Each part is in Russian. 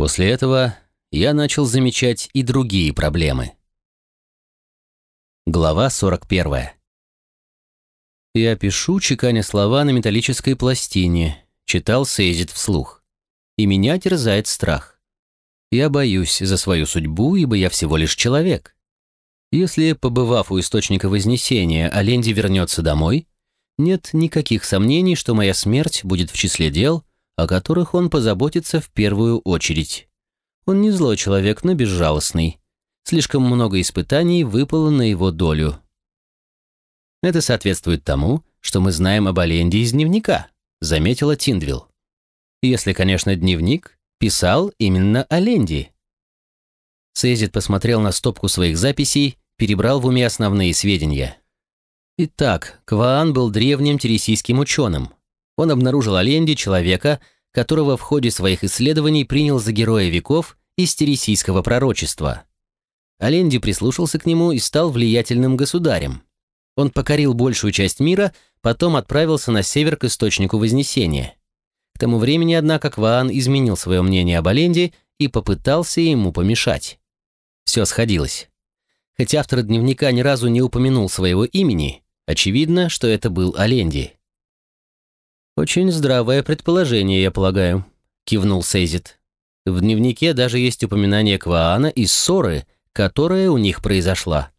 После этого я начал замечать и другие проблемы. Глава 41. Я пишу, чеканя слова на металлической пластине, читал Сейзит вслух. И меня терзает страх. Я боюсь за свою судьбу, ибо я всего лишь человек. Если, побывав у источника Вознесения, Аленди вернется домой, нет никаких сомнений, что моя смерть будет в числе дел, о которых он позаботится в первую очередь. Он не злой человек, но безжалостный. Слишком много испытаний выпало на его долю. Это соответствует тому, что мы знаем об Аленде из дневника, заметила Тиндвилл. Если, конечно, дневник писал именно о Ленди. Сейзит посмотрел на стопку своих записей, перебрал в уме основные сведения. Итак, Кваан был древним тересийским ученым. Он обнаружил о Ленди человека, которого в ходе своих исследований принял за героя веков из тересийского пророчества. Аленди прислушался к нему и стал влиятельным государем. Он покорил большую часть мира, потом отправился на север к источнику Вознесения. К тому времени, однако, Кваан изменил свое мнение об Аленде и попытался ему помешать. Все сходилось. Хоть автор дневника ни разу не упомянул своего имени, очевидно, что это был Аленди. «Очень здравое предположение, я полагаю», — кивнул Сейзит. В дневнике даже есть упоминание Кваана и ссоры, которая у них произошла.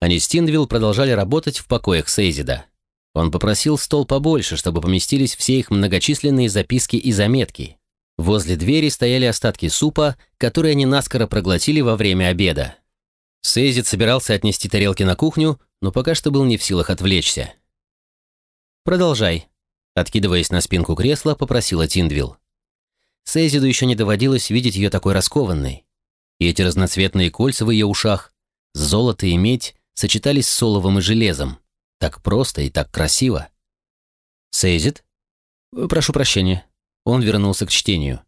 Они с продолжали работать в покоях Сейзида. Он попросил стол побольше, чтобы поместились все их многочисленные записки и заметки. Возле двери стояли остатки супа, которые они наскоро проглотили во время обеда. Сейзид собирался отнести тарелки на кухню, но пока что был не в силах отвлечься. «Продолжай», — откидываясь на спинку кресла, попросила Тиндвилл. Сейзиду еще не доводилось видеть ее такой раскованной. И эти разноцветные кольца в ее ушах, золото и медь сочетались с соловом и железом. Так просто и так красиво. «Сейзит?» «Прошу прощения». Он вернулся к чтению.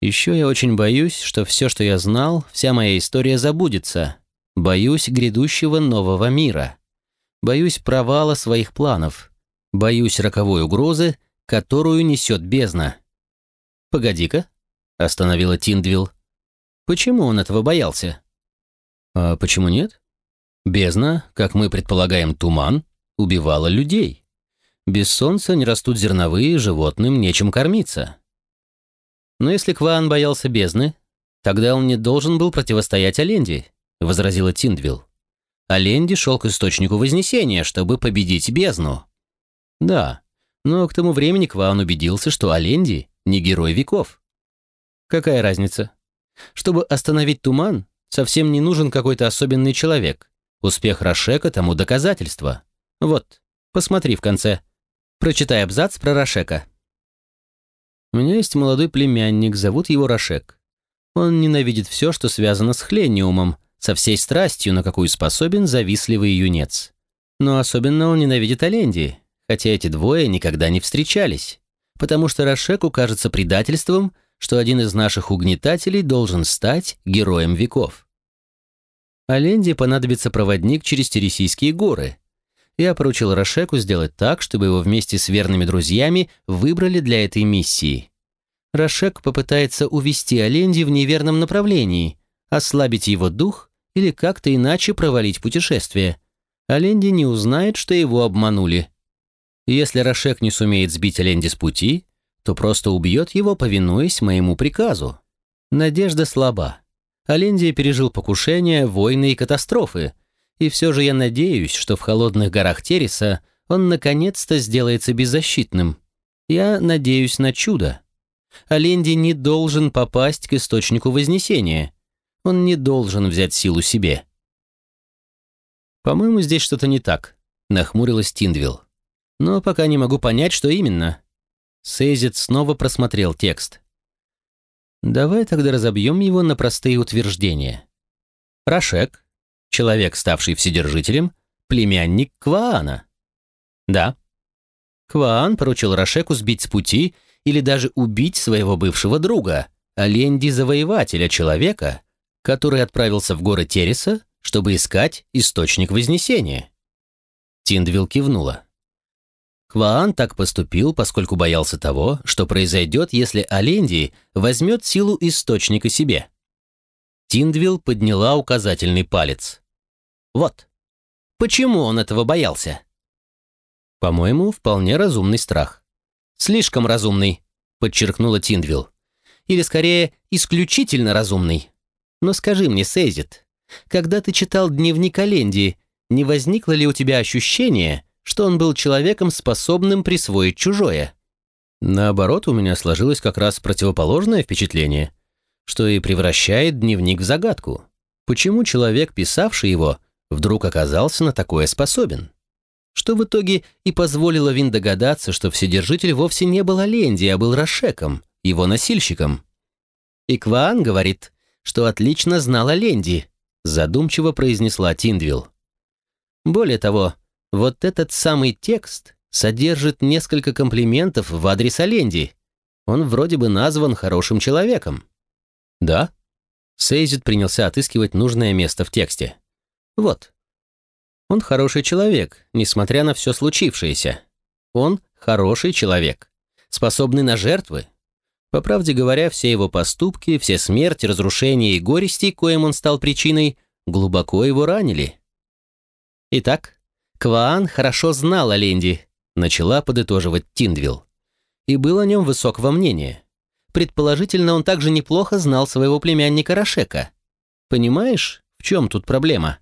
«Еще я очень боюсь, что все, что я знал, вся моя история забудется. Боюсь грядущего нового мира. Боюсь провала своих планов. Боюсь роковой угрозы, которую несет бездна». «Погоди-ка», — остановила Тиндвилл. «Почему он этого боялся?» «А почему нет?» Бездна, как мы предполагаем, туман, убивала людей. Без солнца не растут зерновые, животным нечем кормиться. Но если Кван боялся бездны, тогда он не должен был противостоять Аленди, возразила Тиндвилл. Аленди шел к источнику Вознесения, чтобы победить бездну. Да, но к тому времени Кван убедился, что Аленди не герой веков. Какая разница? Чтобы остановить туман, совсем не нужен какой-то особенный человек. Успех Рошека тому доказательство. Вот, посмотри в конце. Прочитай абзац про Рошека. У меня есть молодой племянник, зовут его Рошек. Он ненавидит все, что связано с хлениумом, со всей страстью, на какую способен завистливый юнец. Но особенно он ненавидит Аленди, хотя эти двое никогда не встречались, потому что Рошеку кажется предательством, что один из наших угнетателей должен стать героем веков. А Ленде понадобится проводник через Тересийские горы. Я поручил Рошеку сделать так, чтобы его вместе с верными друзьями выбрали для этой миссии. Рошек попытается увести Аленди в неверном направлении, ослабить его дух или как-то иначе провалить путешествие. Аленди не узнает, что его обманули. Если Рошек не сумеет сбить Аленди с пути, то просто убьет его, повинуясь моему приказу. Надежда слаба. Алендия пережил покушения, войны и катастрофы, и все же я надеюсь, что в холодных горах Тереса он наконец-то сделается беззащитным. Я надеюсь на чудо. Аленди не должен попасть к источнику Вознесения. Он не должен взять силу себе. «По-моему, здесь что-то не так», — нахмурилась Тиндвилл. «Но пока не могу понять, что именно». Сейзит снова просмотрел текст. Давай тогда разобьем его на простые утверждения. Рашек, человек, ставший вседержителем, племянник Кваана. Да. Кваан поручил Рашеку сбить с пути или даже убить своего бывшего друга, Аленди-завоевателя, человека, который отправился в горы Тереса, чтобы искать источник Вознесения. Тиндвилл кивнула. Кваан так поступил, поскольку боялся того, что произойдет, если Аленди возьмет силу источника себе. Тиндвилл подняла указательный палец. Вот. Почему он этого боялся? По-моему, вполне разумный страх. Слишком разумный, подчеркнула Тиндвилл. Или скорее, исключительно разумный. Но скажи мне, Сейзит, когда ты читал дневник Аленди, не возникло ли у тебя ощущение, что он был человеком, способным присвоить чужое? Наоборот, у меня сложилось как раз противоположное впечатление, что и превращает дневник в загадку. Почему человек, писавший его, вдруг оказался на такое способен? Что в итоге и позволило Вин догадаться, что Вседержитель вовсе не был Аленди, а был Рашеком, его носильщиком. И Кваан говорит, что отлично знал Аленди, задумчиво произнесла Тиндвилл. Более того, вот этот самый текст содержит несколько комплиментов в адрес Аленди. Он вроде бы назван хорошим человеком. Да? Сейзит принялся отыскивать нужное место в тексте. Вот. Он хороший человек, несмотря на все случившееся. Он хороший человек, способный на жертвы. По правде говоря, все его поступки, все смерти, разрушения и горести, коим он стал причиной, глубоко его ранили. Итак, Кваан хорошо знал о Ленди, начала подытоживать Тиндвилл. И был о нем высокого мнения. Предположительно, он также неплохо знал своего племянника Рашека. Понимаешь, в чем тут проблема?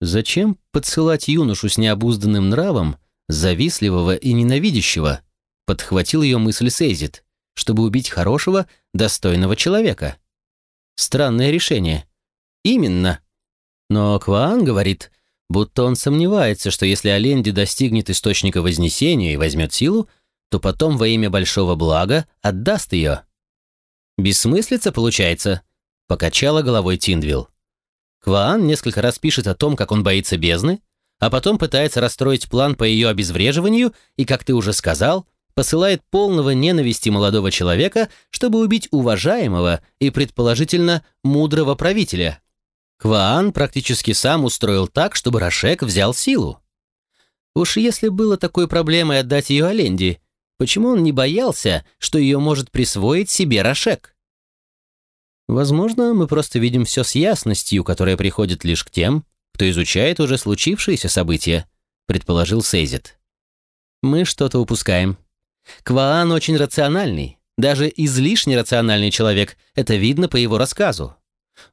Зачем подсылать юношу с необузданным нравом, завистливого и ненавидящего? Подхватил ее мысль Сейзит, чтобы убить хорошего, достойного человека. Странное решение. Именно. Но Кваан говорит, будто он сомневается, что если Оленди достигнет источника Вознесения и возьмет силу, то потом во имя большого блага отдаст ее. «Бессмыслица, получается?» — покачала головой Тиндвилл. Кваан несколько раз пишет о том, как он боится бездны, а потом пытается расстроить план по ее обезвреживанию и, как ты уже сказал, посылает полного ненависти молодого человека, чтобы убить уважаемого и, предположительно, мудрого правителя. Кваан практически сам устроил так, чтобы Рашек взял силу. Уж если было такой проблемой отдать ее Аленди, почему он не боялся, что ее может присвоить себе Рашек? Возможно, мы просто видим все с ясностью, которая приходит лишь к тем, кто изучает уже случившиеся события, предположил Сейзит. Мы что-то упускаем. Кваан очень рациональный, даже излишне рациональный человек, это видно по его рассказу.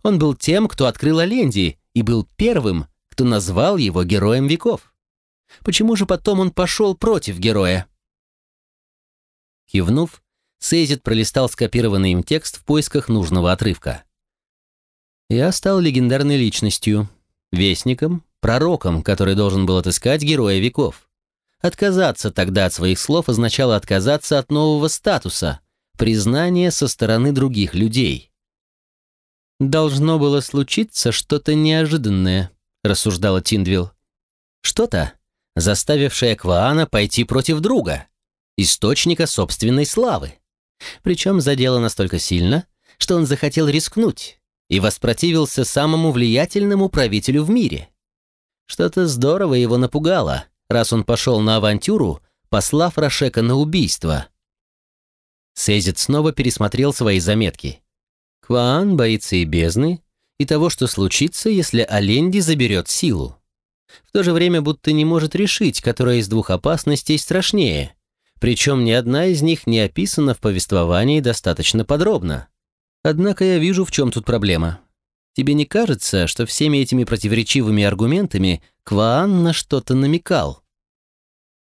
Он был тем, кто открыл Оленди, и был первым, кто назвал его героем веков. Почему же потом он пошел против героя? Кивнув, Сейзит пролистал скопированный им текст в поисках нужного отрывка. «Я стал легендарной личностью, вестником, пророком, который должен был отыскать героя веков. Отказаться тогда от своих слов означало отказаться от нового статуса, признания со стороны других людей. «Должно было случиться что-то неожиданное», — рассуждала Тиндвилл. «Что-то, заставившее Кваана пойти против друга, источника собственной славы. Причем задело настолько сильно, что он захотел рискнуть и воспротивился самому влиятельному правителю в мире. Что-то здорово его напугало, раз он пошел на авантюру, послав Рашека на убийство». Сейзит снова пересмотрел свои заметки — Кваан боится и бездны, и того, что случится, если Аленди заберет силу. В то же время будто не может решить, которая из двух опасностей страшнее. Причем ни одна из них не описана в повествовании достаточно подробно. Однако я вижу, в чем тут проблема. Тебе не кажется, что всеми этими противоречивыми аргументами Кваан на что-то намекал?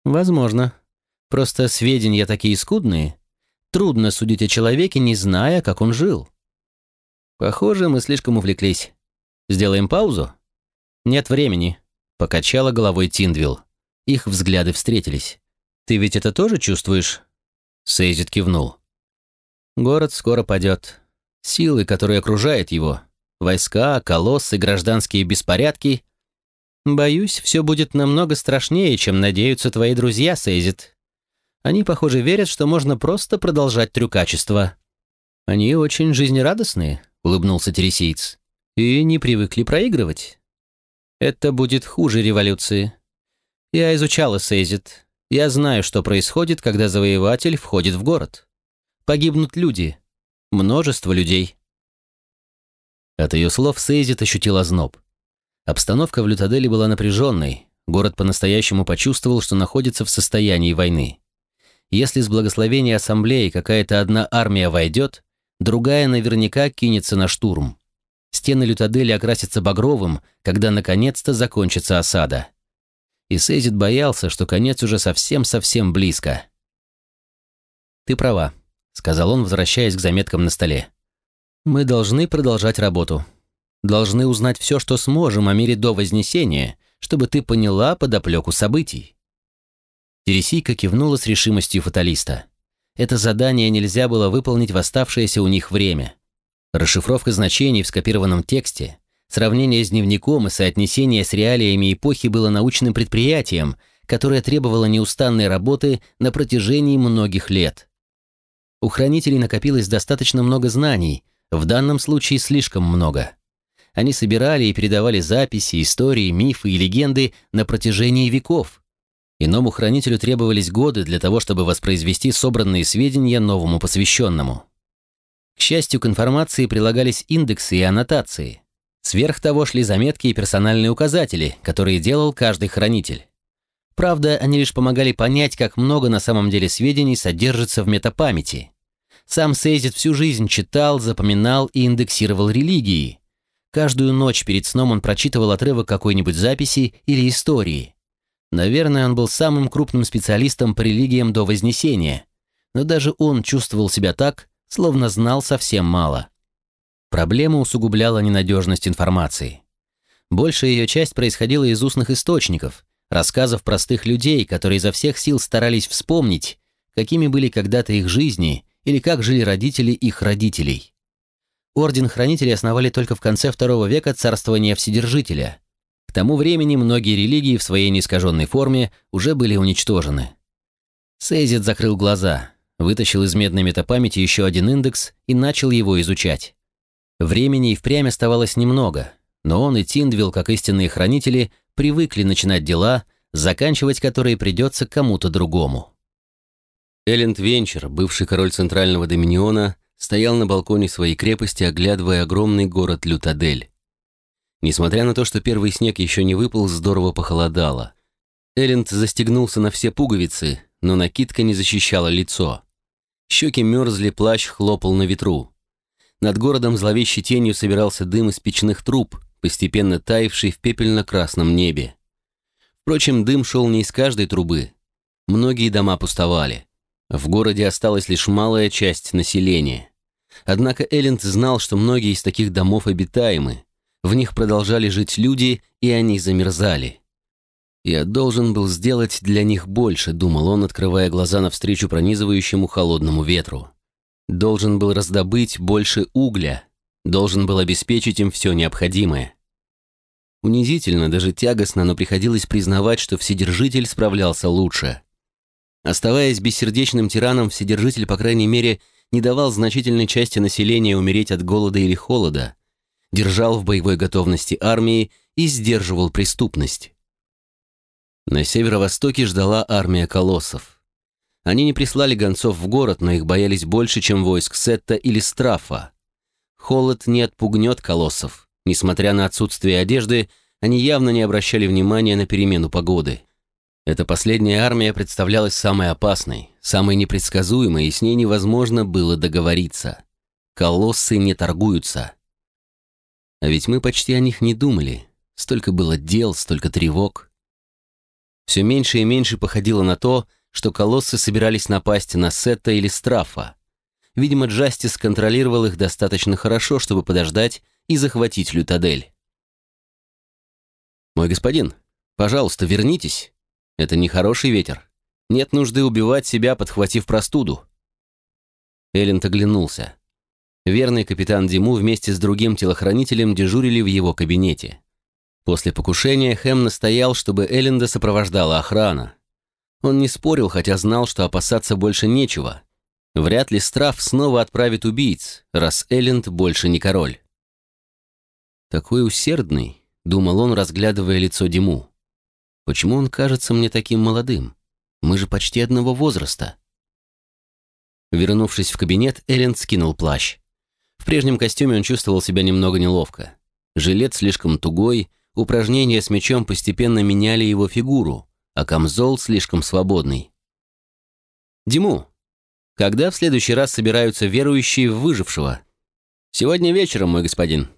Возможно. Просто сведения такие скудные. Трудно судить о человеке, не зная, как он жил. Похоже, мы слишком увлеклись. Сделаем паузу? Нет времени, покачала головой Тиндвилл. Их взгляды встретились. Ты ведь это тоже чувствуешь? Сейзит кивнул. Город скоро падет. Силы, которые окружают его, войска, колоссы, гражданские беспорядки. Боюсь, все будет намного страшнее, чем надеются твои друзья, Сейзит. Они, похоже, верят, что можно просто продолжать трюкачество. Они очень жизнерадостные, — улыбнулся Тересиец. «И не привыкли проигрывать. Это будет хуже революции. Я изучала Сейзит. Я знаю, что происходит, когда завоеватель входит в город. Погибнут люди. Множество людей. От ее слов Сейзит ощутил озноб. Обстановка в Лютаделе была напряженной. Город по-настоящему почувствовал, что находится в состоянии войны. Если с благословения ассамблеи какая-то одна армия войдет, другая наверняка кинется на штурм. Стены Лютадели окрасятся багровым, когда наконец-то закончится осада. И Сейзит боялся, что конец уже совсем-совсем близко. «Ты права», — сказал он, возвращаясь к заметкам на столе. Мы должны продолжать работу. Должны узнать все, что сможем о мире до Вознесения, чтобы ты поняла подоплеку событий». Тересийка кивнула с решимостью фаталиста. Это задание нельзя было выполнить в оставшееся у них время. Расшифровка значений в скопированном тексте, сравнение с дневником и соотнесение с реалиями эпохи было научным предприятием, которое требовало неустанной работы на протяжении многих лет. У хранителей накопилось достаточно много знаний, в данном случае слишком много. Они собирали и передавали записи, истории, мифы и легенды на протяжении веков. Иному хранителю требовались годы для того, чтобы воспроизвести собранные сведения новому посвященному. К счастью, к информации прилагались индексы и аннотации. Сверх того шли заметки и персональные указатели, которые делал каждый хранитель. Правда, они лишь помогали понять, как много на самом деле сведений содержится в метапамяти. Сам Сейзит всю жизнь читал, запоминал и индексировал религии. Каждую ночь перед сном он прочитывал отрывок какой-нибудь записи или истории. Наверное, он был самым крупным специалистом по религиям до Вознесения, но даже он чувствовал себя так, словно знал совсем мало. Проблема усугубляла ненадежность информации. Большая ее часть происходила из устных источников, рассказов простых людей, которые изо всех сил старались вспомнить, какими были когда-то их жизни или как жили родители их родителей. Орден Хранителей основали только в конце второго века царствования Вседержителя. К тому времени многие религии в своей неискаженной форме уже были уничтожены. Сейзит закрыл глаза, вытащил из медной метапамяти еще один индекс и начал его изучать. Времени и впрямь оставалось немного, но он и Тиндвилл, как истинные хранители, привыкли начинать дела, заканчивать которые придется кому-то другому. Элленд Венчер, бывший король Центрального Доминиона, стоял на балконе своей крепости, оглядывая огромный город Лютадель. Несмотря на то, что первый снег еще не выпал, здорово похолодало. Элленд застегнулся на все пуговицы, но накидка не защищала лицо. Щеки мерзли, плащ хлопал на ветру. Над городом зловещей тенью собирался дым из печных труб, постепенно таявший в пепельно-красном небе. Впрочем, дым шел не из каждой трубы. Многие дома пустовали. В городе осталась лишь малая часть населения. Однако Элленд знал, что многие из таких домов обитаемы. В них продолжали жить люди, и они замерзали. «Я должен был сделать для них больше», — думал он, открывая глаза навстречу пронизывающему холодному ветру. «Должен был раздобыть больше угля, должен был обеспечить им все необходимое». Унизительно, даже тягостно, но приходилось признавать, что Вседержитель справлялся лучше. Оставаясь бессердечным тираном, Вседержитель, по крайней мере, не давал значительной части населения умереть от голода или холода, держал в боевой готовности армии и сдерживал преступность. На северо-востоке ждала армия колоссов. Они не прислали гонцов в город, но их боялись больше, чем войск Сетта или Страфа. Холод не отпугнет колоссов. Несмотря на отсутствие одежды, они явно не обращали внимания на перемену погоды. Эта последняя армия представлялась самой опасной, самой непредсказуемой, и с ней невозможно было договориться. Колоссы не торгуются. А ведь мы почти о них не думали. Столько было дел, столько тревог. Все меньше и меньше походило на то, что колоссы собирались напасть на Сетта или Страфа. Видимо, Джастис контролировал их достаточно хорошо, чтобы подождать и захватить Лютадель. «Мой господин, пожалуйста, вернитесь», это не хороший ветер. Нет нужды убивать себя, подхватив простуду. Элленд оглянулся. Верный капитан Диму вместе с другим телохранителем дежурили в его кабинете. После покушения Хэм настоял, чтобы Элленда сопровождала охрана. Он не спорил, хотя знал, что опасаться больше нечего. Вряд ли Страф снова отправит убийц, раз Элленд больше не король. «Такой усердный», — думал он, разглядывая лицо Диму. Почему он кажется мне таким молодым? Мы же почти одного возраста». Вернувшись в кабинет, Элленд скинул плащ. Прежнем костюме он чувствовал себя немного неловко. Жилет слишком тугой, упражнения с мечом постепенно меняли его фигуру, а камзол слишком свободный. «Диму, когда в следующий раз собираются верующие в выжившего?» «Сегодня вечером, мой господин».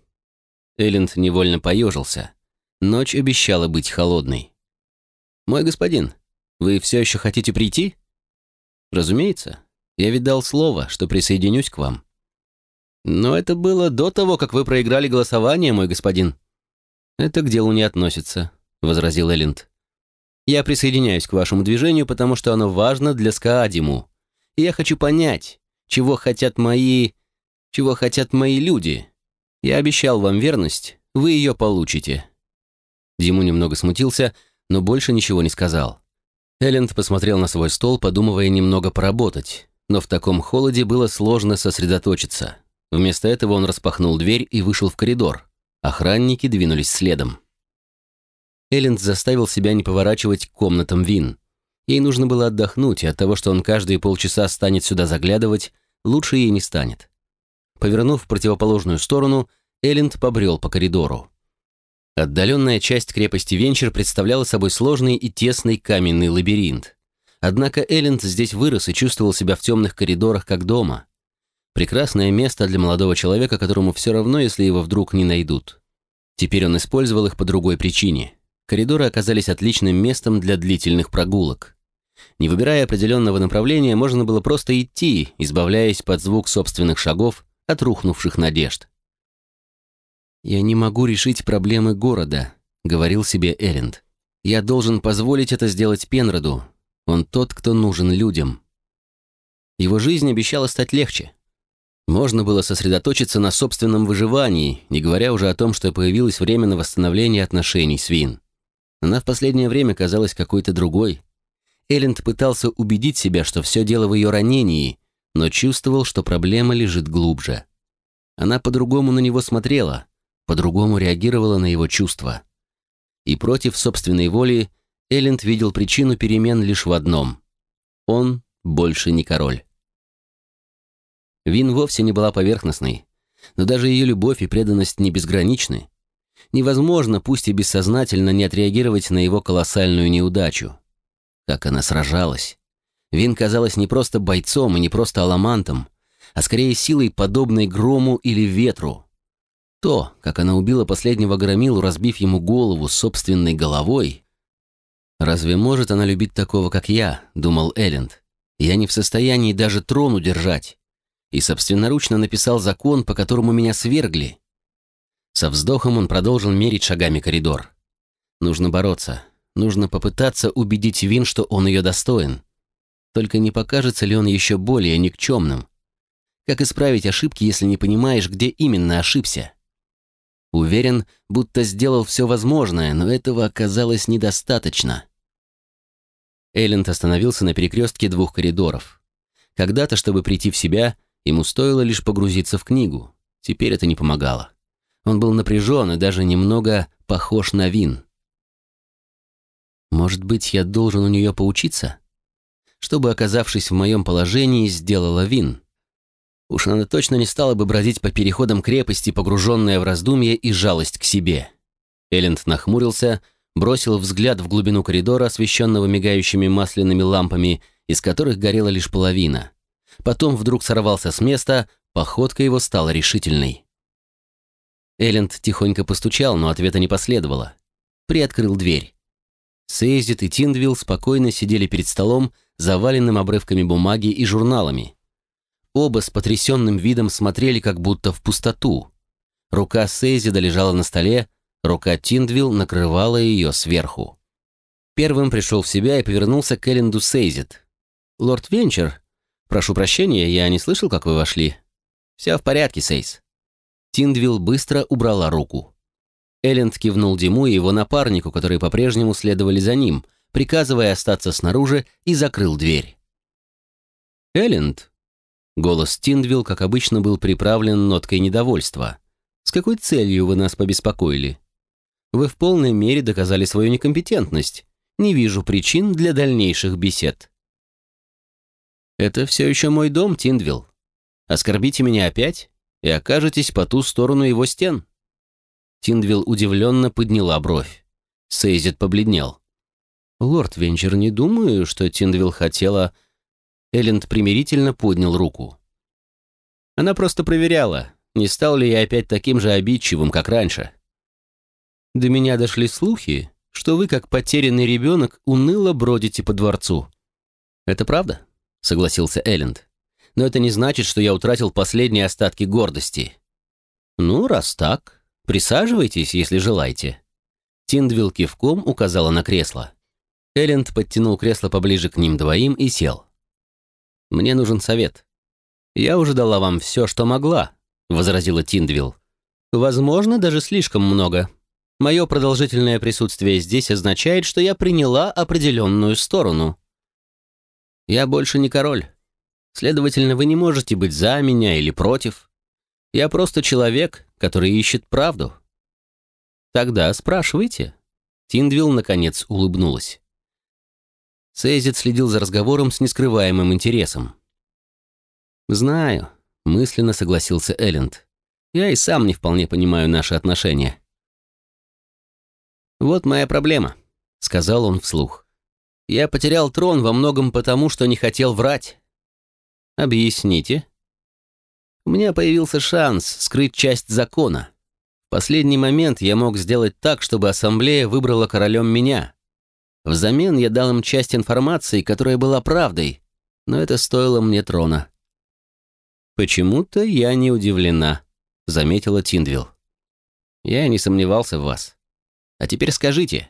Элленд невольно поежился. Ночь обещала быть холодной. «Мой господин, вы все еще хотите прийти?» «Разумеется. Я ведь дал слово, что присоединюсь к вам». «Но это было до того, как вы проиграли голосование, мой господин». «Это к делу не относится», — возразил Элленд. «Я присоединяюсь к вашему движению, потому что оно важно для Скаадиму. И я хочу понять, чего хотят мои... чего хотят мои люди. Я обещал вам верность, вы ее получите». Диму немного смутился, но больше ничего не сказал. Элленд посмотрел на свой стол, подумывая немного поработать, но в таком холоде было сложно сосредоточиться. Вместо этого он распахнул дверь и вышел в коридор. Охранники двинулись следом. Элленд заставил себя не поворачивать к комнатам Вин. Ей нужно было отдохнуть, и от того, что он каждые полчаса станет сюда заглядывать, лучше ей не станет. Повернув в противоположную сторону, Элленд побрел по коридору. Отдаленная часть крепости Венчер представляла собой сложный и тесный каменный лабиринт. Однако Элленд здесь вырос и чувствовал себя в темных коридорах как дома. Прекрасное место для молодого человека, которому все равно, если его вдруг не найдут. Теперь он использовал их по другой причине. Коридоры оказались отличным местом для длительных прогулок. Не выбирая определенного направления, можно было просто идти, избавляясь под звук собственных шагов от рухнувших надежд. «Я не могу решить проблемы города», — говорил себе Эринд. «Я должен позволить это сделать Пенроду. Он тот, кто нужен людям». Его жизнь обещала стать легче. Можно было сосредоточиться на собственном выживании, не говоря уже о том, что появилось время на восстановление отношений с Вин. Она в последнее время казалась какой-то другой. Элленд пытался убедить себя, что все дело в ее ранении, но чувствовал, что проблема лежит глубже. Она по-другому на него смотрела, по-другому реагировала на его чувства. И против собственной воли Элленд видел причину перемен лишь в одном. Он больше не король. Вин вовсе не была поверхностной, но даже ее любовь и преданность не безграничны. Невозможно, пусть и бессознательно, не отреагировать на его колоссальную неудачу. Как она сражалась. Вин казалась не просто бойцом и не просто аламантом, а скорее силой, подобной грому или ветру, то, как она убила последнего громилу, разбив ему голову собственной головой... «Разве может она любить такого, как я?» — думал Элленд. «Я не в состоянии даже трон удержать». И собственноручно написал закон, по которому меня свергли. Со вздохом он продолжил мерить шагами коридор. Нужно бороться. Нужно попытаться убедить Вин, что он ее достоин. Только не покажется ли он еще более никчемным? Как исправить ошибки, если не понимаешь, где именно ошибся? Уверен, будто сделал все возможное, но этого оказалось недостаточно. Элленд остановился на перекрестке двух коридоров. Когда-то, чтобы прийти в себя, ему стоило лишь погрузиться в книгу. Теперь это не помогало. Он был напряжен и даже немного похож на Вин. Может быть, я должен у нее поучиться? Чтобы, оказавшись в моем положении, сделала Вин. Уж она точно не стала бы бродить по переходам крепости, погруженная в раздумье и жалость к себе. Элленд нахмурился, бросил взгляд в глубину коридора, освещенного мигающими масляными лампами, из которых горела лишь половина. Потом вдруг сорвался с места, походка его стала решительной. Элленд тихонько постучал, но ответа не последовало. Приоткрыл дверь. Сейзит и Тиндвилл спокойно сидели перед столом, заваленным обрывками бумаги и журналами. Оба с потрясенным видом смотрели как будто в пустоту. Рука Сейзида лежала на столе, рука Тиндвилл накрывала ее сверху. Первым пришел в себя и повернулся к Элленду Сейзид. «Лорд Венчер, прошу прощения, я не слышал, как вы вошли». «Все в порядке, Сейз». Тиндвилл быстро убрала руку. Элленд кивнул Диму и его напарнику, которые по-прежнему следовали за ним, приказывая остаться снаружи, и закрыл дверь. «Элленд», Голос Тиндвилл, как обычно, был приправлен ноткой недовольства. «С какой целью вы нас побеспокоили? Вы в полной мере доказали свою некомпетентность. не вижу причин для дальнейших бесед. Это все еще мой дом, Тиндвилл. Оскорбите меня опять и окажетесь по ту сторону его стен. Тиндвилл удивленно подняла бровь. Сейзит побледнел. «Лорд Венчер, не думаю, что Тиндвилл хотела...» Элленд примирительно поднял руку. Она просто проверяла, не стал ли я опять таким же обидчивым, как раньше. До меня дошли слухи, что вы, как потерянный ребенок, уныло бродите по дворцу. Это правда? Согласился Элленд. Но это не значит, что я утратил последние остатки гордости. Ну, раз так, присаживайтесь, если желаете. Тиндвилл кивком указала на кресло. Элленд подтянул кресло поближе к ним двоим и сел. «Мне нужен совет. Я уже дала вам все, что могла», — возразила Тиндвилл. «Возможно, даже слишком много. Мое продолжительное присутствие здесь означает, что я приняла определенную сторону. Я больше не король. Следовательно, вы не можете быть за меня или против. Я просто человек, который ищет правду. Тогда спрашивайте. Тиндвилл, наконец, улыбнулась. Сейзит следил за разговором с нескрываемым интересом. «Знаю», — мысленно согласился Элленд. «Я и сам не вполне понимаю наши отношения. «Вот моя проблема», — сказал он вслух. «Я потерял трон во многом потому, что не хотел врать». «Объясните». «У меня появился шанс скрыть часть закона. В последний момент я мог сделать так, чтобы ассамблея выбрала королем меня. Взамен я дал им часть информации, которая была правдой, но это стоило мне трона». «Почему-то я не удивлена», — заметила Тиндвилл. «Я не сомневался в вас». А теперь скажите,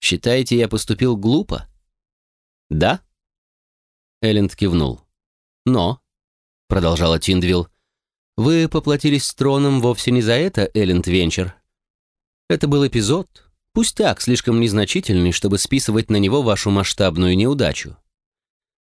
считаете, я поступил глупо? Да? Элленд кивнул. Но, продолжала Тиндвилл, вы поплатились с троном вовсе не за это, Элленд Венчер. Это был эпизод, пусть так, слишком незначительный, чтобы списывать на него вашу масштабную неудачу.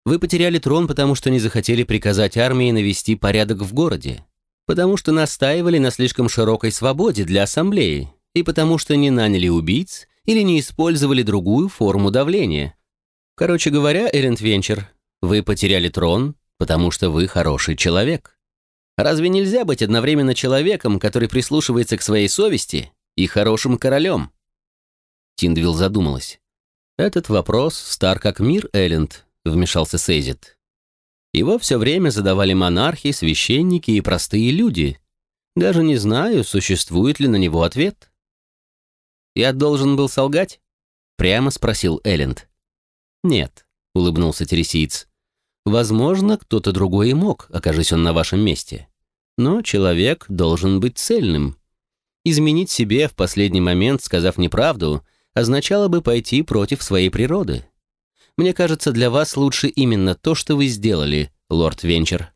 Вы потеряли трон, потому что не захотели приказать армии навести порядок в городе, потому что настаивали на слишком широкой свободе для ассамблеи, и потому что не наняли убийц или не использовали другую форму давления. Короче говоря, Эрент Венчер, вы потеряли трон, потому что вы хороший человек. Разве нельзя быть одновременно человеком, который прислушивается к своей совести, и хорошим королем? Тиндвилл задумалась. «Этот вопрос стар как мир, Элленд», — вмешался Сейзит. «Его все время задавали монархи, священники и простые люди. Даже не знаю, существует ли на него ответ». «Я должен был солгать?» — прямо спросил Элленд. «Нет», — улыбнулся Тересиец. «Возможно, кто-то другой и мог, окажись он на вашем месте. Но человек должен быть цельным. Изменить себе в последний момент, сказав неправду, означало бы пойти против своей природы. Мне кажется, для вас лучше именно то, что вы сделали, лорд Венчер».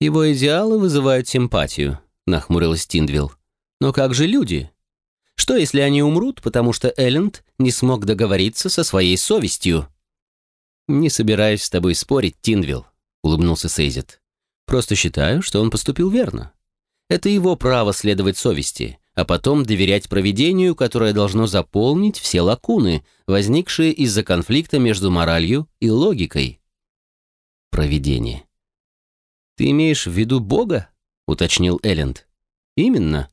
«Его идеалы вызывают симпатию», — нахмурилась Тиндвилл. «Но как же люди? Что, если они умрут, потому что Элленд не смог договориться со своей совестью? «Не собираюсь с тобой спорить, Тинвилл», — улыбнулся Сейзет. «Просто считаю, что он поступил верно. Это его право следовать совести, а потом доверять проведению, которое должно заполнить все лакуны, возникшие из-за конфликта между моралью и логикой». «Проведение». «Ты имеешь в виду Бога?» — уточнил Элленд. «Именно»,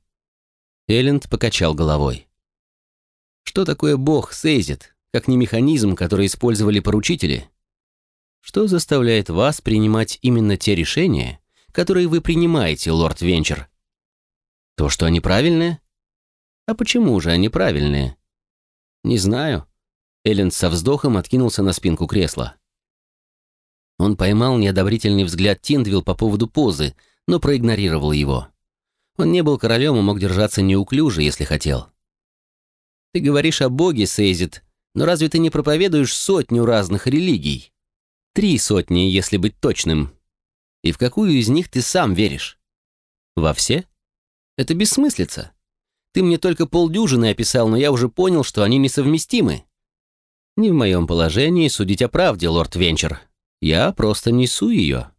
Элленд покачал головой. Что такое бог Сейзит, как не механизм, который использовали поручители? Что заставляет вас принимать именно те решения, которые вы принимаете, лорд Венчер? То, что они правильные? А почему же они правильные? Не знаю. Элленд со вздохом откинулся на спинку кресла. Он поймал неодобрительный взгляд Тиндвилл по поводу позы, но проигнорировал его. Он не был королем и мог держаться неуклюже, если хотел. Ты говоришь о Боге, Сейзит, но разве ты не проповедуешь сотню разных религий? Три сотни, если быть точным. И в какую из них ты сам веришь? Во все? Это бессмыслица. Ты мне только полдюжины описал, но я уже понял, что они несовместимы. Не в моем положении судить о правде, лорд Венчер. Я просто несу ее.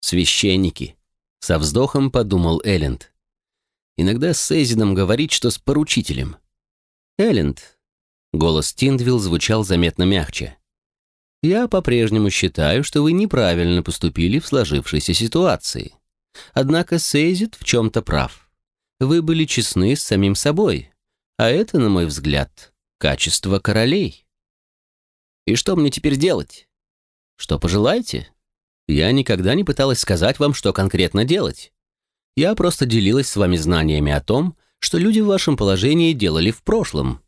Священники. Со вздохом подумал Элленд. Иногда с Эйзидом говорит, что с поручителем. Элленд, Голос Тиндвилл звучал заметно мягче. «Я по-прежнему считаю, что вы неправильно поступили в сложившейся ситуации. Однако Сейзит в чем-то прав. Вы были честны с самим собой, а это, на мой взгляд, качество королей. И что мне теперь делать? Что пожелаете? Я никогда не пыталась сказать вам, что конкретно делать. Я просто делилась с вами знаниями о том, что люди в вашем положении делали в прошлом.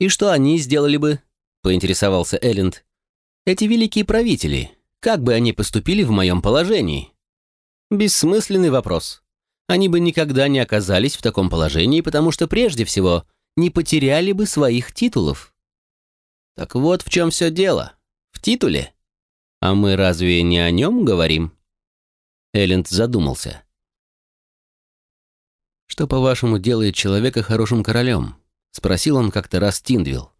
И что они сделали бы? Поинтересовался Элленд. Эти великие правители, как бы они поступили в моем положении? Бессмысленный вопрос. Они бы никогда не оказались в таком положении, потому что прежде всего не потеряли бы своих титулов. Так вот в чем все дело. В титуле. А мы разве не о нем говорим? Элленд задумался. «Что, по-вашему, делает человека хорошим королем?» — спросил он как-то раз Тиндвилл.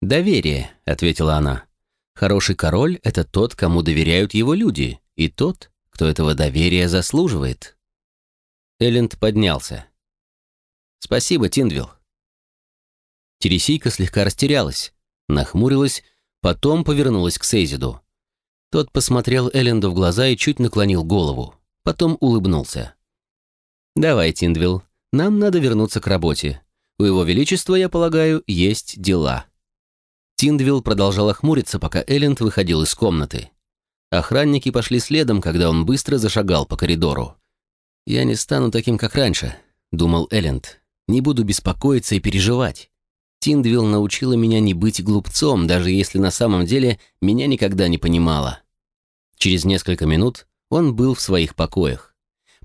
«Доверие», — ответила она. «Хороший король — это тот, кому доверяют его люди, и тот, кто этого доверия заслуживает. Элленд поднялся. «Спасибо, Тиндвилл». Тересийка слегка растерялась, нахмурилась, потом повернулась к Сейзиду. Тот посмотрел Элленду в глаза и чуть наклонил голову, потом улыбнулся. «Давай, Тиндвилл, нам надо вернуться к работе. У Его Величества, я полагаю, есть дела». Тиндвилл продолжал хмуриться, пока Элленд выходил из комнаты. Охранники пошли следом, когда он быстро зашагал по коридору. «Я не стану таким, как раньше», — думал Элленд. «Не буду беспокоиться и переживать. Тиндвилл научила меня не быть глупцом, даже если на самом деле меня никогда не понимала». Через несколько минут он был в своих покоях.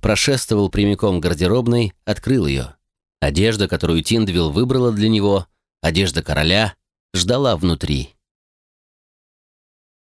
Прошествовал прямиком к гардеробной, открыл ее. Одежда, которую Тиндвилл выбрала для него, одежда короля, ждала внутри.